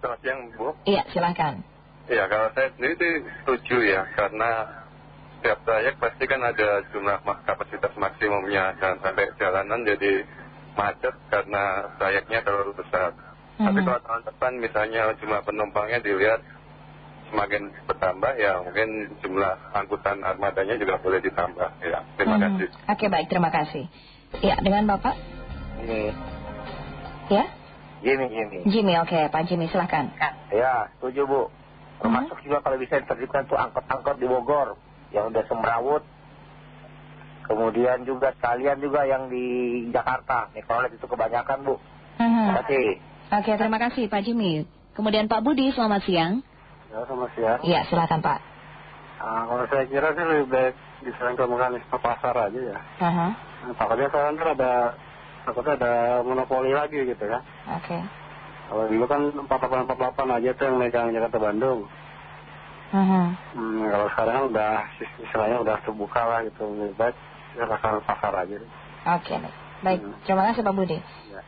selamat siang Bu. Iya, silahkan. Iya, kalau saya sendiri sih setuju ya, karena setiap trayek pasti kan ada jumlah kapasitas maksimumnya, dan sampai jalanan jadi macet karena trayeknya terlalu besar. Tapi Mhm. kalau tahun depan misalnya jumlah penumpangnya dilihat semakin bertambah, ya mungkin jumlah angkutan armadanya juga boleh ditambah. Ya, terima Mhm. kasih. Oke, baik, terima kasih. Iya, dengan Bapak? Ini Ya? Jimmy Jimmy. Jimmy, oke, Pak Jimmy, silahkan. Ya, setuju Bu. Termasuk Mhm. juga kalau bisa ditertibkan tuh angkot-angkot di Bogor yang udah semrawut. Kemudian juga sekalian juga yang di Jakarta. Mikrolet itu kebanyakan Bu. Mhm. Terima kasih. Oke, terima kasih Pak Jimmy. Kemudian Pak Budi, selamat siang. Ya, sama siang. Iya, silahkan Pak. Ah, kalau saya kira sih lebih baik diserahin ke mekanisme pasar aja ya. Aha, Nah, takutnya sekarang kan ada, takutnya ada monopoli lagi gitu ya. Oke. Kalau dulu kan 4848 aja tuh yang megang Jakarta Bandung. Mhm. Hmm, kalau sekarang kan udah istilahnya udah terbuka lah gitu. Lebih baik pasar pasar aja. Oke, baik. Baik, Hmm. terima kasih Pak Budi. Ya.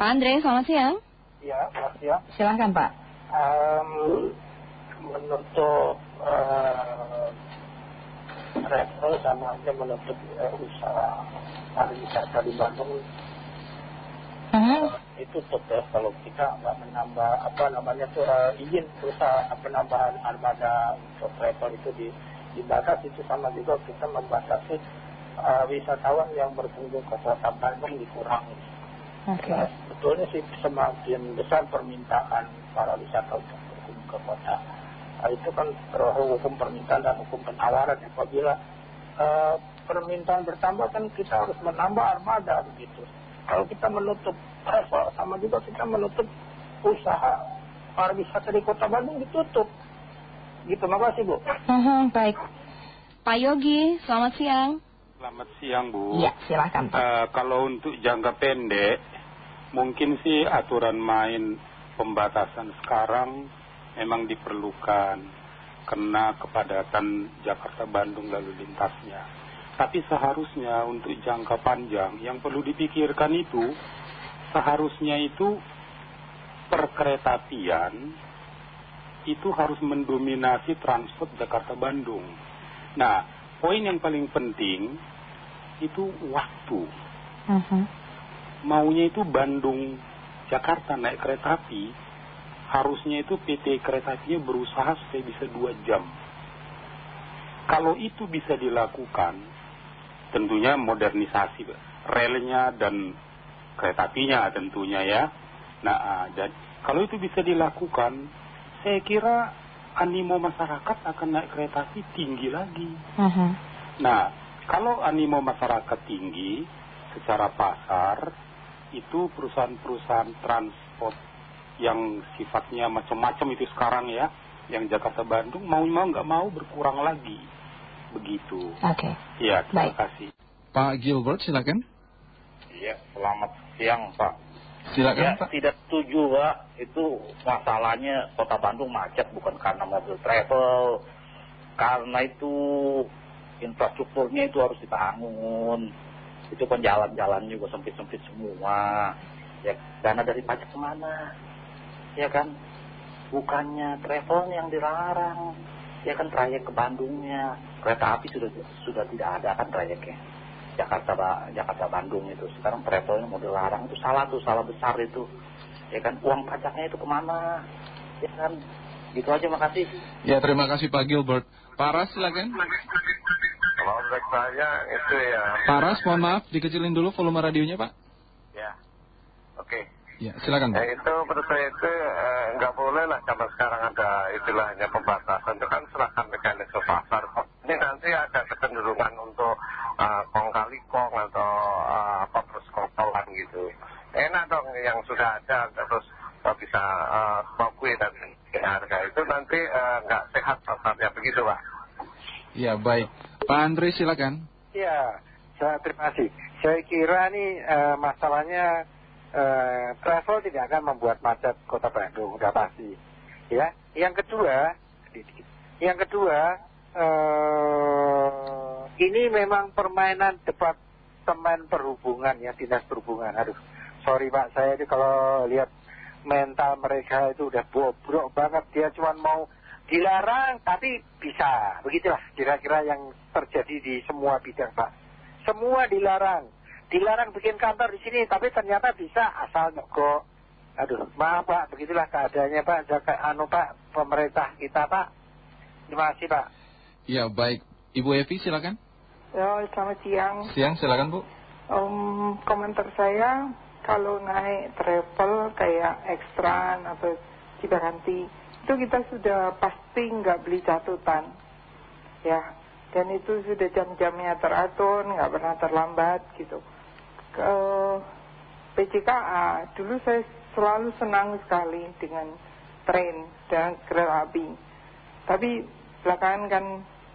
Pak Andre, selamat siang. Ya, Mas ya. Silahkan Pak. Eh, travel sama aja menutup eh, usaha pariwisata di Bandung Mhm. itu tutup ya kalau kita nggak menambah apa namanya tuh eh, izin usaha penambahan armada untuk travel itu di dibatasi itu sama juga kita membatasi eh, wisatawan yang berkunjung ke kota Bandung dikurangi. Oke. Ya, sebetulnya sih semakin besar permintaan para wisata untuk berkunjung ke kota. Nah, itu kan terlalu hukum permintaan dan hukum penawaran. Apabila eh, permintaan bertambah kan kita harus menambah armada begitu. Kalau kita menutup travel sama juga kita menutup usaha pariwisata di kota Bandung ditutup. Gitu, makasih Bu. Mhm, baik. Pak Yogi, selamat siang. Selamat siang Bu. Iya, silahkan Pak. Eh, kalau untuk jangka pendek, mungkin sih aturan main pembatasan sekarang memang diperlukan karena kepadatan Jakarta Bandung lalu lintasnya. Tapi seharusnya untuk jangka panjang yang perlu dipikirkan itu seharusnya itu perkeretaapian itu harus mendominasi transport Jakarta Bandung. Nah, poin yang paling penting itu waktu. Mhm. Maunya itu Bandung Jakarta naik kereta api, harusnya itu PT kereta apinya berusaha supaya bisa dua jam. Kalau itu bisa dilakukan, tentunya modernisasi relnya dan kereta apinya tentunya ya. Nah, ah, dan kalau itu bisa dilakukan, saya kira animo masyarakat akan naik kereta api tinggi lagi. Mhm. Nah, kalau animo masyarakat tinggi secara pasar, itu perusahaan-perusahaan transport yang sifatnya macam-macam itu sekarang ya, yang Jakarta Bandung mau mau nggak mau berkurang lagi, begitu. Oke. Ya, terima Baik. kasih. Pak Gilbert, silakan. Iya, selamat siang Pak. Silakan Ya, Pak. tidak setuju Pak. Itu masalahnya kota Bandung macet bukan karena mobil travel. Karena itu infrastrukturnya itu harus dibangun. Itu kan jalan-jalan juga sempit-sempit semua. Ya, dana dari pajak ke mana? Ya kan? Bukannya travelnya yang dilarang. Ya kan trayek ke Bandungnya. Kereta api sudah sudah tidak ada kan trayeknya. Jakarta Ba- Jakarta Bandung itu sekarang travelnya mau dilarang itu salah tuh salah besar itu ya kan uang pajaknya itu ke mana ya kan gitu aja makasih Ya, terima kasih Pak Gilbert. Pak Ras, silakan. Kalau menurut saya itu ya, Pak Ras, mohon maaf, dikecilin dulu volume radionya Pak. Ya, silakan Ya Pak. itu menurut saya itu eh, nggak boleh lah kalau sekarang ada istilahnya pembatasan itu kan serahkan mekanisme pasar. Ini nanti ada kecenderungan untuk eh, kong kali kong atau eh, apa persekongkolan gitu. Enak dong yang sudah ada terus eh, bisa eh, kue dan harga itu nanti eh, nggak sehat pasarnya begitu pak. Ya, baik. Pak Andre, silakan. Ya, saya terima kasih. Saya kira nih eh, masalahnya eh, travel tidak akan membuat macet kota Bandung, udah pasti. Ya, yang kedua, yang kedua, eh, ini memang permainan departemen perhubungan ya, dinas perhubungan. Aduh, sorry Pak, saya itu kalau lihat mental mereka itu udah bobrok banget dia cuma mau dilarang tapi bisa begitulah kira-kira yang terjadi di semua bidang Pak semua dilarang dilarang bikin kantor di sini tapi ternyata bisa asal nyogok aduh maaf Pak begitulah keadaannya Pak jaga anu Pak pemerintah kita Pak terima kasih Pak Ya baik, Ibu Evi silakan. Ya, selamat siang. Siang silakan Bu. Um, komentar saya kalau naik travel kayak ekstran atau cibaranti itu kita sudah pasti nggak beli catatan, ya. Dan itu sudah jam-jamnya teratur, nggak pernah terlambat gitu. Ke PCKA dulu saya selalu senang sekali dengan tren dan kereta api. Tapi belakangan kan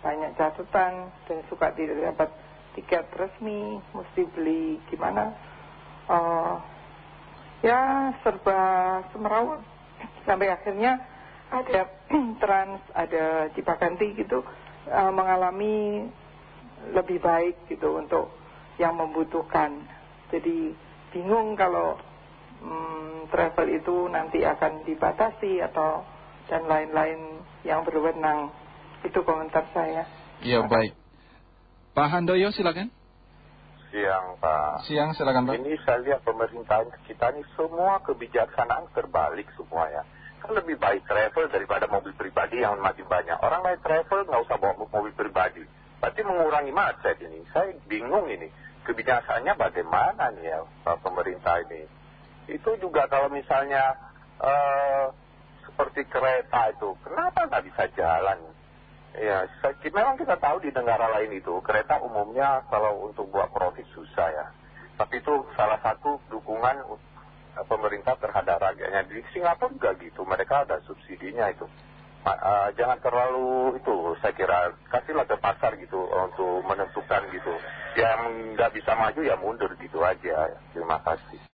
banyak catatan dan suka tidak dapat tiket resmi, mesti beli gimana. Uh, ya serba semerawut sampai akhirnya ada trans, ada cipaganti gitu uh, mengalami lebih baik gitu untuk yang membutuhkan. Jadi bingung kalau um, travel itu nanti akan dibatasi atau dan lain-lain yang berwenang. Itu komentar saya. Ya baik. Pak Handoyo silakan. Siang Pak. Siang silakan Pak. Ini saya lihat pemerintahan kita ini semua kebijaksanaan terbalik semua ya. Kan lebih baik travel daripada mobil pribadi yang masih banyak. Orang naik travel nggak usah bawa mobil pribadi. Berarti mengurangi macet ini. Saya bingung ini. Kebijakannya bagaimana nih ya pemerintah ini. Itu juga kalau misalnya uh, seperti kereta itu. Kenapa nggak bisa jalan? Ya, memang kita tahu di negara lain itu kereta umumnya kalau untuk buat profit susah ya. Tapi itu salah satu dukungan pemerintah terhadap rakyatnya. Di Singapura juga gitu, mereka ada subsidinya itu. Uh, jangan terlalu itu saya kira kasihlah ke pasar gitu untuk menentukan gitu. Yang nggak bisa maju ya mundur gitu aja. Terima kasih.